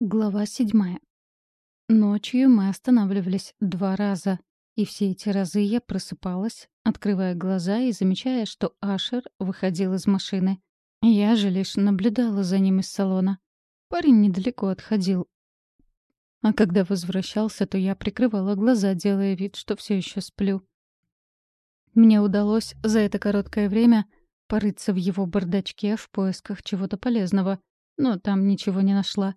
Глава седьмая. Ночью мы останавливались два раза, и все эти разы я просыпалась, открывая глаза и замечая, что Ашер выходил из машины. Я же лишь наблюдала за ним из салона. Парень недалеко отходил. А когда возвращался, то я прикрывала глаза, делая вид, что все еще сплю. Мне удалось за это короткое время порыться в его бардачке в поисках чего-то полезного, но там ничего не нашла.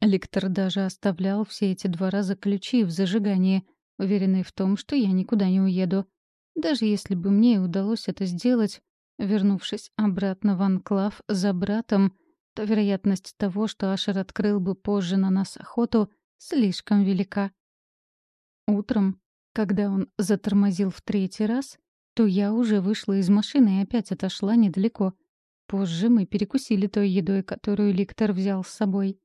Ликтор даже оставлял все эти два раза ключи в зажигании, уверенный в том, что я никуда не уеду. Даже если бы мне удалось это сделать, вернувшись обратно в анклав за братом, то вероятность того, что Ашер открыл бы позже на нас охоту, слишком велика. Утром, когда он затормозил в третий раз, то я уже вышла из машины и опять отошла недалеко. Позже мы перекусили той едой, которую Ликтор взял с собой.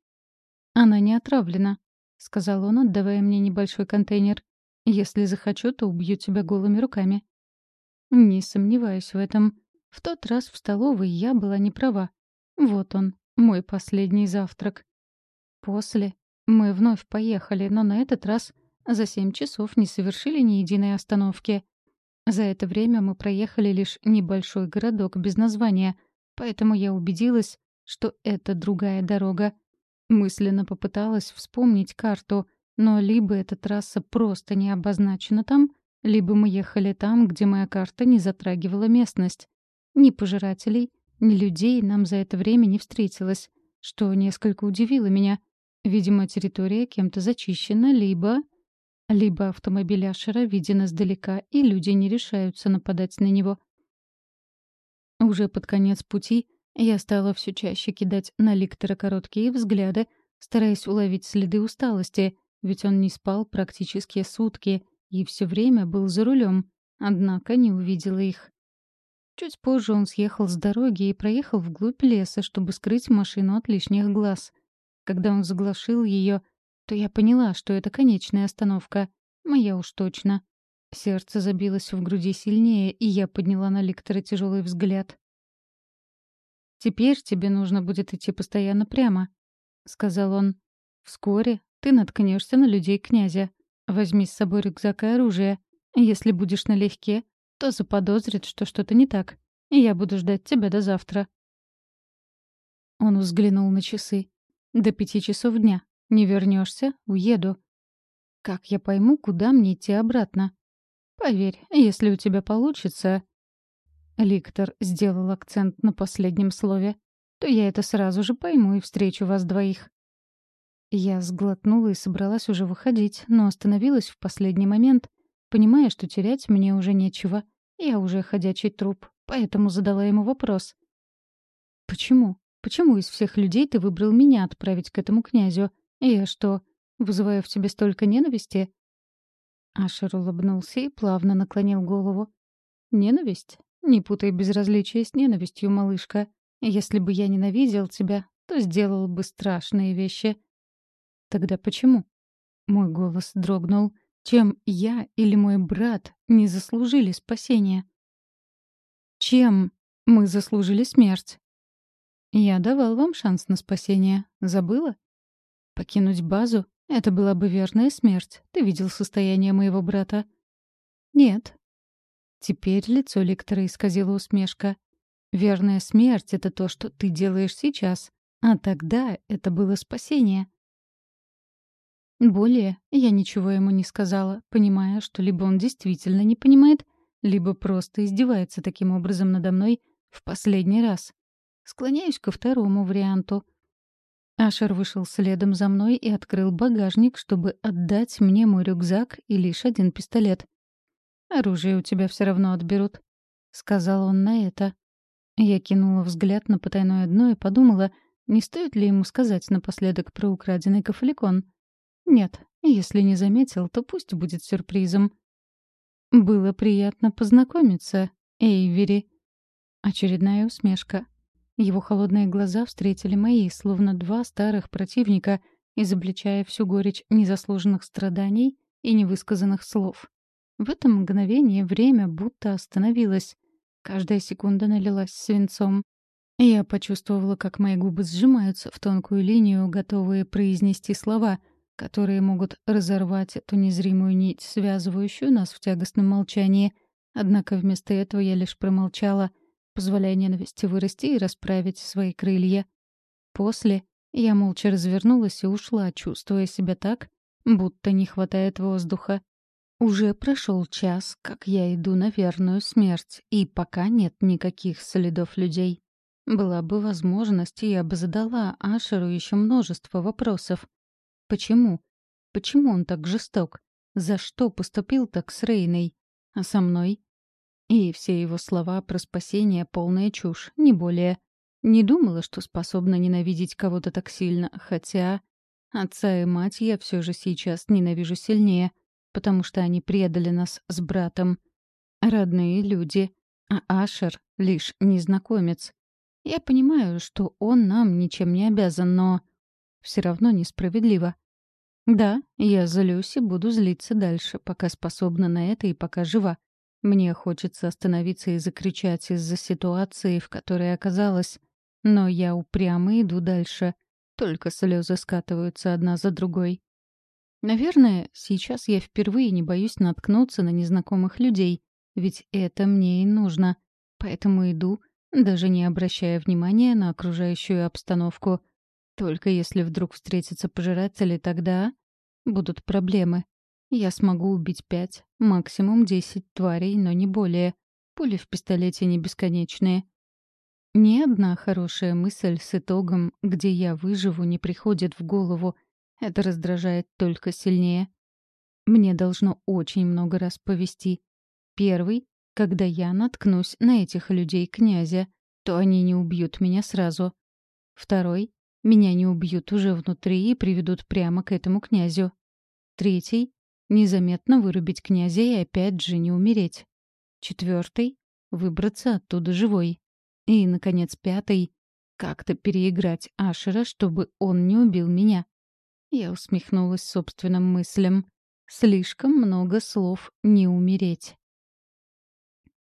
«Она не отравлена», — сказал он, отдавая мне небольшой контейнер. «Если захочу, то убью тебя голыми руками». Не сомневаюсь в этом. В тот раз в столовой я была не права. Вот он, мой последний завтрак. После мы вновь поехали, но на этот раз за семь часов не совершили ни единой остановки. За это время мы проехали лишь небольшой городок без названия, поэтому я убедилась, что это другая дорога. Мысленно попыталась вспомнить карту, но либо эта трасса просто не обозначена там, либо мы ехали там, где моя карта не затрагивала местность. Ни пожирателей, ни людей нам за это время не встретилось, что несколько удивило меня. Видимо, территория кем-то зачищена, либо... Либо автомобиль Ашера виден издалека, и люди не решаются нападать на него. Уже под конец пути я стала все чаще кидать на Ликтора короткие взгляды, стараясь уловить следы усталости, ведь он не спал практически сутки и все время был за рулем, однако не увидела их. Чуть позже он съехал с дороги и проехал вглубь леса, чтобы скрыть машину от лишних глаз. Когда он заглушил ее, то я поняла, что это конечная остановка. Моя уж точно. Сердце забилось в груди сильнее, и я подняла на Ликтора тяжелый взгляд. «Теперь тебе нужно будет идти постоянно прямо», — сказал он. «Вскоре ты наткнешься на людей князя. Возьми с собой рюкзак и оружие. Если будешь налегке, то заподозрит, что что-то не так, и я буду ждать тебя до завтра». Он взглянул на часы. «До пяти часов дня. Не вернешься, уеду». «Как я пойму, куда мне идти обратно?» «Поверь, если у тебя получится, Ликтор сделал акцент на последнем слове. «То я это сразу же пойму и встречу вас двоих». Я сглотнула и собралась уже выходить, но остановилась в последний момент, понимая, что терять мне уже нечего. Я уже ходячий труп, поэтому задала ему вопрос. «Почему? Почему из всех людей ты выбрал меня отправить к этому князю? Я что, вызываю в тебе столько ненависти?» Ашер улыбнулся и плавно наклонил голову. «Ненависть? Не путай безразличие с ненавистью, малышка. Если бы я ненавидел тебя, то сделал бы страшные вещи. Тогда почему? Мой голос дрогнул. Чем я или мой брат не заслужили спасения? Чем мы заслужили смерть? Я давал вам шанс на спасение. Забыла? Покинуть базу — это была бы верная смерть. Ты видел состояние моего брата? Нет, Теперь лицо лектора исказило усмешка. «Верная смерть — это то, что ты делаешь сейчас, а тогда это было спасение». Более я ничего ему не сказала, понимая, что либо он действительно не понимает, либо просто издевается таким образом надо мной в последний раз. Склоняюсь ко второму варианту. Ашер вышел следом за мной и открыл багажник, чтобы отдать мне мой рюкзак и лишь один пистолет. «Оружие у тебя все равно отберут», — сказал он на это. Я кинула взгляд на потайное дно и подумала, не стоит ли ему сказать напоследок про украденный кафеликон. Нет, если не заметил, то пусть будет сюрпризом. «Было приятно познакомиться, Эйвери». Очередная усмешка. Его холодные глаза встретили мои, словно два старых противника, изобличая всю горечь незаслуженных страданий и невысказанных слов. В это мгновение время будто остановилось. Каждая секунда налилась свинцом. Я почувствовала, как мои губы сжимаются в тонкую линию, готовые произнести слова, которые могут разорвать эту незримую нить, связывающую нас в тягостном молчании. Однако вместо этого я лишь промолчала, позволяя ненависти вырасти и расправить свои крылья. После я молча развернулась и ушла, чувствуя себя так, будто не хватает воздуха. Уже прошел час, как я иду на верную смерть, и пока нет никаких следов людей. Была бы возможность, я бы задала Ашеру еще множество вопросов. Почему? Почему он так жесток? За что поступил так с Рейной? А со мной? И все его слова про спасение — полная чушь, не более. Не думала, что способна ненавидеть кого-то так сильно, хотя... Отца и мать я все же сейчас ненавижу сильнее, потому что они предали нас с братом. Родные люди, а Ашер — лишь незнакомец. Я понимаю, что он нам ничем не обязан, но все равно несправедливо. Да, я злюсь и буду злиться дальше, пока способна на это и пока жива. Мне хочется остановиться и закричать из-за ситуации, в которой оказалась. Но я упрямо иду дальше. Только слезы скатываются одна за другой. Наверное, сейчас я впервые не боюсь наткнуться на незнакомых людей, ведь это мне и нужно. Поэтому иду, даже не обращая внимания на окружающую обстановку. Только если вдруг встретятся пожиратели, тогда будут проблемы. Я смогу убить пять, максимум десять тварей, но не более. Пули в пистолете не бесконечные. Ни одна хорошая мысль с итогом, где я выживу, не приходит в голову. Это раздражает только сильнее. Мне должно очень много раз повести. Первый когда я наткнусь на этих людей князя, то они не убьют меня сразу. Второй — меня не убьют уже внутри и приведут прямо к этому князю. Третий — незаметно вырубить князя и опять же не умереть. Четвертый — выбраться оттуда живой. И, наконец, пятый — как-то переиграть Ашера, чтобы он не убил меня. Я усмехнулась собственным мыслям. Слишком много слов «не умереть».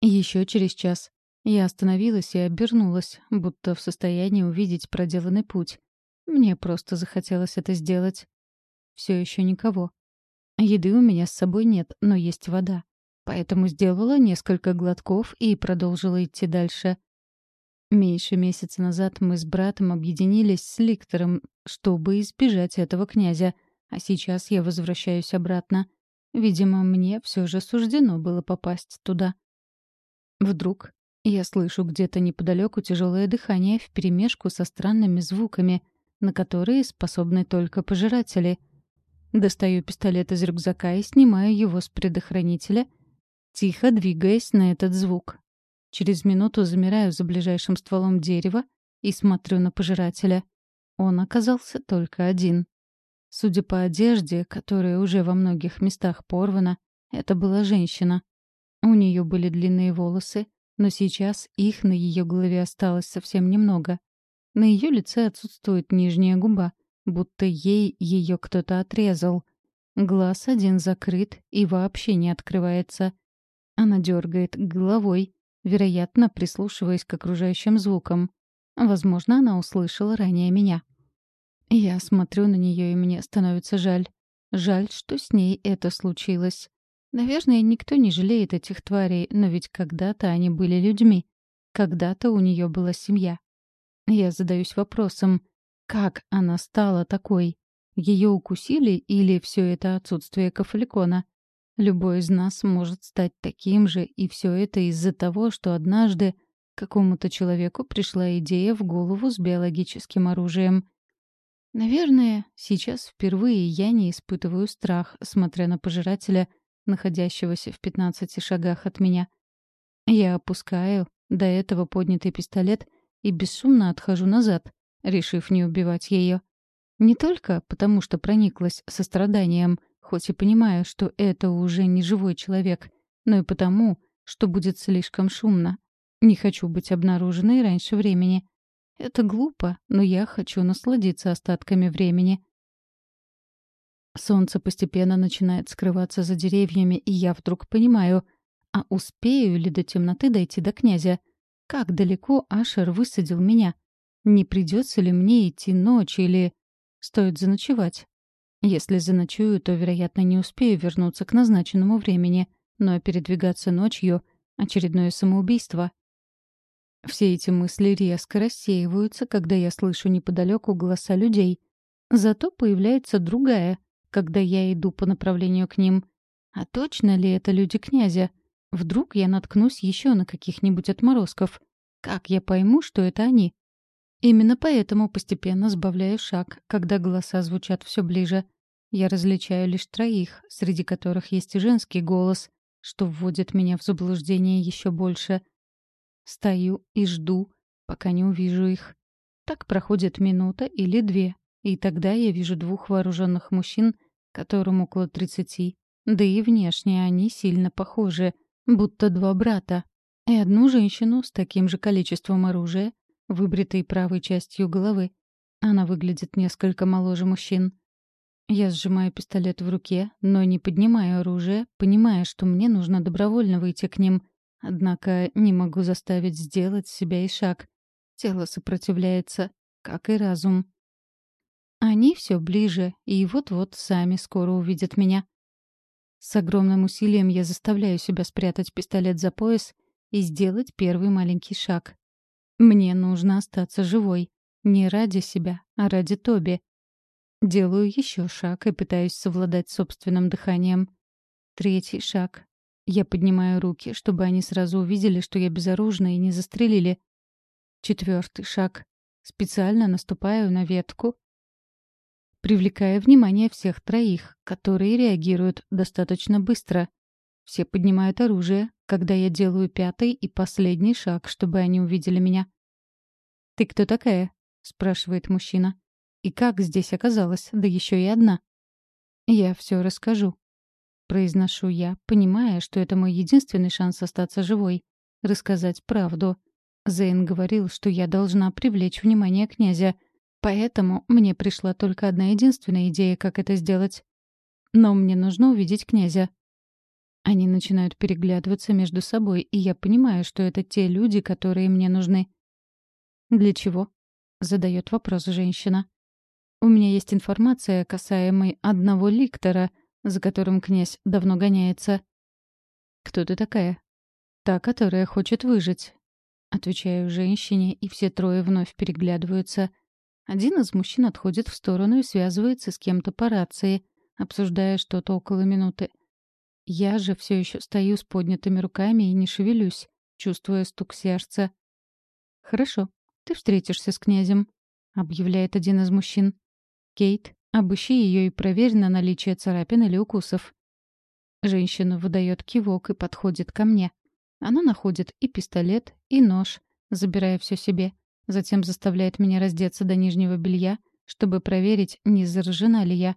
Еще через час я остановилась и обернулась, будто в состоянии увидеть проделанный путь. Мне просто захотелось это сделать. Все еще никого. Еды у меня с собой нет, но есть вода. Поэтому сделала несколько глотков и продолжила идти дальше. Меньше месяца назад мы с братом объединились с Ликтором, чтобы избежать этого князя, а сейчас я возвращаюсь обратно. Видимо, мне все же суждено было попасть туда. Вдруг я слышу где-то неподалеку тяжелое дыхание вперемешку со странными звуками, на которые способны только пожиратели. Достаю пистолет из рюкзака и снимаю его с предохранителя, тихо двигаясь на этот звук. Через минуту замираю за ближайшим стволом дерева и смотрю на пожирателя. Он оказался только один. Судя по одежде, которая уже во многих местах порвана, это была женщина. У нее были длинные волосы, но сейчас их на ее голове осталось совсем немного. На ее лице отсутствует нижняя губа, будто ей ее кто-то отрезал. Глаз один закрыт и вообще не открывается. Она дергает головой, вероятно, прислушиваясь к окружающим звукам. Возможно, она услышала ранее меня. Я смотрю на нее, и мне становится жаль. Жаль, что с ней это случилось. Наверное, никто не жалеет этих тварей, но ведь когда-то они были людьми. Когда-то у нее была семья. Я задаюсь вопросом, как она стала такой? Ее укусили или все это отсутствие кафаликона? Любой из нас может стать таким же, и все это из-за того, что однажды какому-то человеку пришла идея в голову с биологическим оружием. Наверное, сейчас впервые я не испытываю страх, смотря на пожирателя — находящегося в 15 шагах от меня. Я опускаю до этого поднятый пистолет и бесшумно отхожу назад, решив не убивать ее. Не только потому, что прониклась состраданием, хоть и понимаю, что это уже не живой человек, но и потому, что будет слишком шумно. Не хочу быть обнаруженной раньше времени. Это глупо, но я хочу насладиться остатками времени. Солнце постепенно начинает скрываться за деревьями, и я вдруг понимаю, а успею ли до темноты дойти до князя? Как далеко Ашер высадил меня? Не придется ли мне идти ночь или... Стоит заночевать? Если заночую, то, вероятно, не успею вернуться к назначенному времени, но передвигаться ночью — очередное самоубийство. Все эти мысли резко рассеиваются, когда я слышу неподалеку голоса людей. Зато появляется другая, когда я иду по направлению к ним. А точно ли это люди князя? Вдруг я наткнусь еще на каких-нибудь отморозков? Как я пойму, что это они? Именно поэтому постепенно сбавляю шаг, когда голоса звучат все ближе. Я различаю лишь троих, среди которых есть и женский голос, что вводит меня в заблуждение еще больше — Стою и жду, пока не увижу их. Так проходит минута или две, и тогда я вижу двух вооруженных мужчин, которым около тридцати, да и внешне они сильно похожи, будто два брата, и одну женщину с таким же количеством оружия, выбритой правой частью головы. Она выглядит несколько моложе мужчин. Я сжимаю пистолет в руке, но не поднимаю оружие, понимая, что мне нужно добровольно выйти к ним — Однако не могу заставить сделать себя и шаг. Тело сопротивляется, как и разум. Они все ближе, и вот-вот сами скоро увидят меня. С огромным усилием я заставляю себя спрятать пистолет за пояс и сделать первый маленький шаг. Мне нужно остаться живой. Не ради себя, а ради Тоби. Делаю еще шаг и пытаюсь совладать собственным дыханием. Третий шаг. Я поднимаю руки, чтобы они сразу увидели, что я безоружна и не застрелили. Четвертый шаг. Специально наступаю на ветку, привлекая внимание всех троих, которые реагируют достаточно быстро. Все поднимают оружие, когда я делаю пятый и последний шаг, чтобы они увидели меня. «Ты кто такая?» — спрашивает мужчина. «И как здесь оказалась, да еще и одна?» «Я все расскажу», Произношу я, понимая, что это мой единственный шанс остаться живой. Рассказать правду. Зейн говорил, что я должна привлечь внимание князя, поэтому мне пришла только одна единственная идея, как это сделать. Но мне нужно увидеть князя. Они начинают переглядываться между собой, и я понимаю, что это те люди, которые мне нужны. «Для чего?» — задает вопрос женщина. «У меня есть информация, касаемой одного ликтора — за которым князь давно гоняется. «Кто ты такая?» «Та, которая хочет выжить». Отвечаю женщине, и все трое вновь переглядываются. Один из мужчин отходит в сторону и связывается с кем-то по рации, обсуждая что-то около минуты. Я же все еще стою с поднятыми руками и не шевелюсь, чувствуя стук сердца. «Хорошо, ты встретишься с князем», — объявляет один из мужчин. «Кейт, Обыщи ее и проверь на наличие царапин или укусов. Женщина выдает кивок и подходит ко мне. Она находит и пистолет, и нож, забирая все себе. Затем заставляет меня раздеться до нижнего белья, чтобы проверить, не заражена ли я.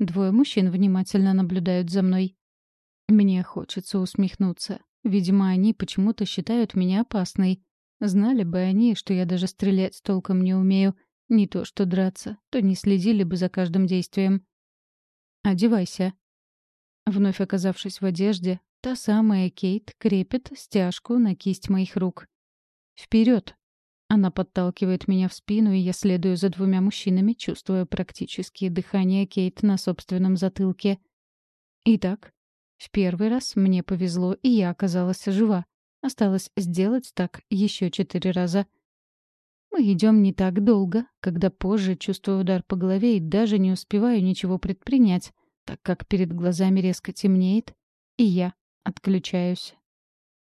Двое мужчин внимательно наблюдают за мной. Мне хочется усмехнуться. Видимо, они почему-то считают меня опасной. Знали бы они, что я даже стрелять толком не умею, не то что драться, то не следили бы за каждым действием. «Одевайся». Вновь оказавшись в одежде, та самая Кейт крепит стяжку на кисть моих рук. Вперед! Она подталкивает меня в спину, и я следую за двумя мужчинами, чувствуя практически дыхание Кейт на собственном затылке. Итак, в первый раз мне повезло, и я оказалась жива. Осталось сделать так еще четыре раза. Мы идем не так долго, когда позже чувствую удар по голове и даже не успеваю ничего предпринять, так как перед глазами резко темнеет, и я отключаюсь.